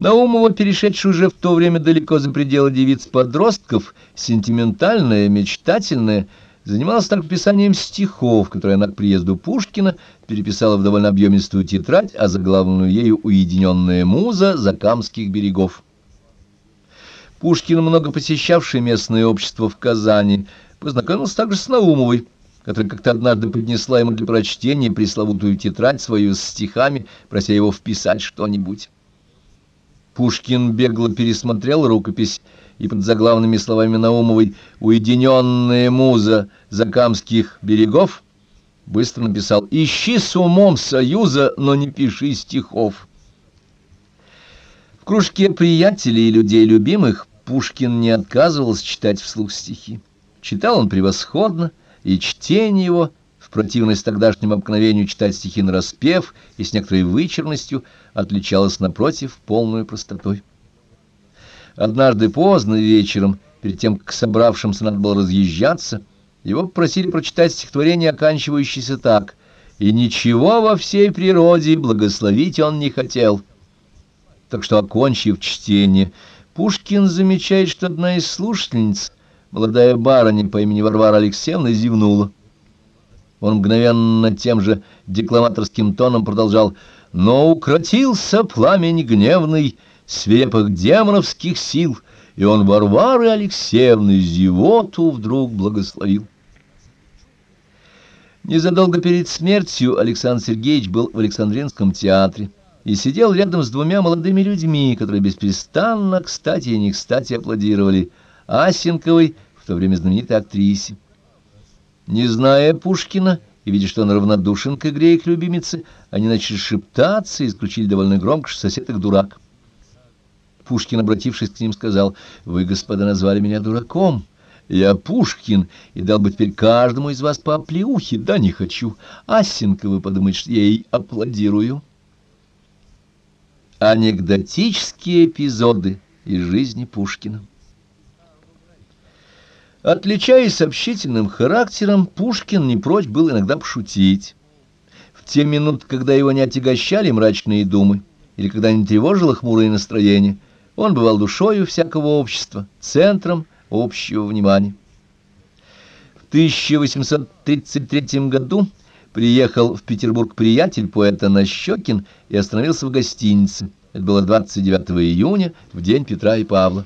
Наумова, перешедшая уже в то время далеко за пределы девиц-подростков, сентиментальная, мечтательная, занималась также писанием стихов, которые она к приезду Пушкина переписала в довольно объемистую тетрадь, а заглавленную ею «Уединенная муза Закамских берегов». Пушкин, много посещавший местное общество в Казани, познакомился также с Наумовой, которая как-то однажды поднесла ему для прочтения пресловутую тетрадь свою с стихами, прося его вписать что-нибудь. Пушкин бегло пересмотрел рукопись и под заглавными словами Наумовой «Уединенная муза Закамских берегов» быстро написал «Ищи с умом союза, но не пиши стихов». В кружке приятелей и людей любимых Пушкин не отказывался читать вслух стихи. Читал он превосходно, и чтение его противность тогдашнему обыкновению читать стихи нараспев и с некоторой вычурностью, отличалась, напротив, полной простотой. Однажды поздно вечером, перед тем, как собравшимся надо было разъезжаться, его попросили прочитать стихотворение, оканчивающееся так «И ничего во всей природе благословить он не хотел». Так что, окончив чтение, Пушкин замечает, что одна из слушательниц, молодая барыня по имени Варвара Алексеевна, зевнула. Он мгновенно тем же декламаторским тоном продолжал «Но укротился пламень гневный свирепых демоновских сил, и он Варвары Алексеевны зевоту вдруг благословил». Незадолго перед смертью Александр Сергеевич был в Александринском театре и сидел рядом с двумя молодыми людьми, которые беспрестанно, кстати и не кстати, аплодировали Асенковой, в то время знаменитой актрисе. Не зная Пушкина и видя, что он равнодушен к игре их любимицы, они начали шептаться и исключили довольно громко, что сосед их дурак. Пушкин, обратившись к ним, сказал, «Вы, господа, назвали меня дураком. Я Пушкин, и дал бы теперь каждому из вас по оплеухе. Да не хочу. Асенька, вы подумаете, что я ей аплодирую». Анекдотические эпизоды из жизни Пушкина Отличаясь общительным характером, Пушкин не прочь был иногда пошутить. В те минуты, когда его не отягощали мрачные думы, или когда не тревожило хмурое настроение, он бывал душою всякого общества, центром общего внимания. В 1833 году приехал в Петербург приятель поэта Нащекин и остановился в гостинице. Это было 29 июня, в день Петра и Павла.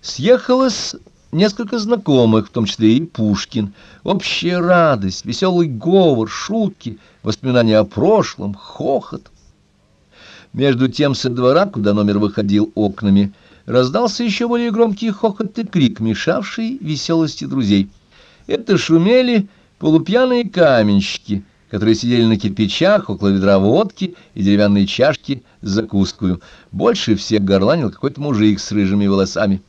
Съехалось несколько знакомых, в том числе и Пушкин. Общая радость, веселый говор, шутки, воспоминания о прошлом, хохот. Между тем со двора, куда номер выходил окнами, раздался еще более громкий хохот и крик, мешавший веселости друзей. Это шумели полупьяные каменщики, которые сидели на кирпичах около ведра водки и деревянной чашки с закускою. Больше всех горланил какой-то мужик с рыжими волосами.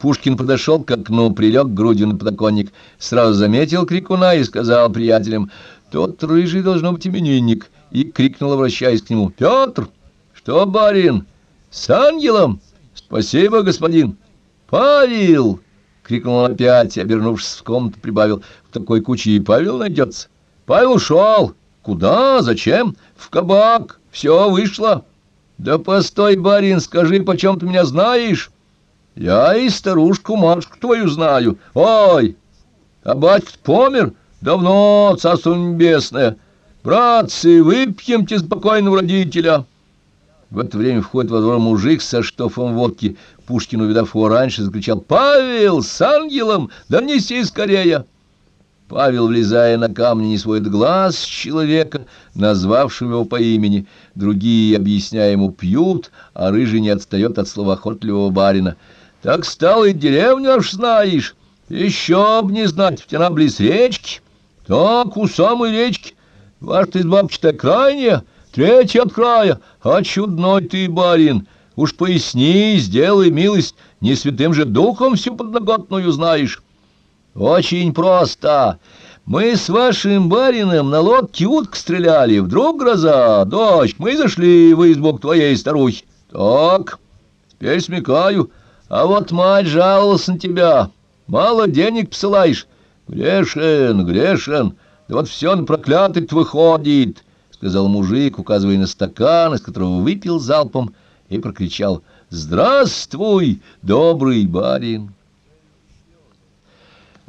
Пушкин подошел к окну, прилег грудью на подоконник, сразу заметил крикуна и сказал приятелям, «Тот рыжий должно быть именинник», и крикнул, обращаясь к нему, «Петр! Что, барин? С ангелом? Спасибо, господин!» «Павел!» — крикнул он опять, и, обернувшись в комнату, прибавил, «В такой куче и Павел найдется». «Павел ушел! Куда? Зачем? В кабак! Все вышло!» «Да постой, барин, скажи, почем ты меня знаешь?» Я и старушку-матушку твою знаю. Ой, а батька помер давно, царство небесное. Братцы, выпьемте спокойного родителя. В это время входит во двор мужик со штофом водки. Пушкин, увидав его раньше, закричал «Павел, с ангелом! Да неси скорее!» Павел, влезая на камни, не сводит глаз человека, назвавшего его по имени. Другие, объясняя ему, пьют, а рыжий не отстает от слова охотливого барина — так стало и деревню аж знаешь. Еще б не знать, в тена близ речки. Так, у самой речки. Ваша изба, почитай, крайняя, третья от края. А чудной ты, барин, уж поясни, сделай милость, не святым же духом всю подноготную знаешь. Очень просто. Мы с вашим барином на лодке утк стреляли, вдруг гроза, дождь, мы зашли в избу к твоей старухе. Так, теперь смекаю, а вот мать жаловалась на тебя. Мало денег посылаешь. Грешен, грешен. Да вот все на проклятый выходит, — сказал мужик, указывая на стакан, из которого выпил залпом и прокричал «Здравствуй, добрый барин!»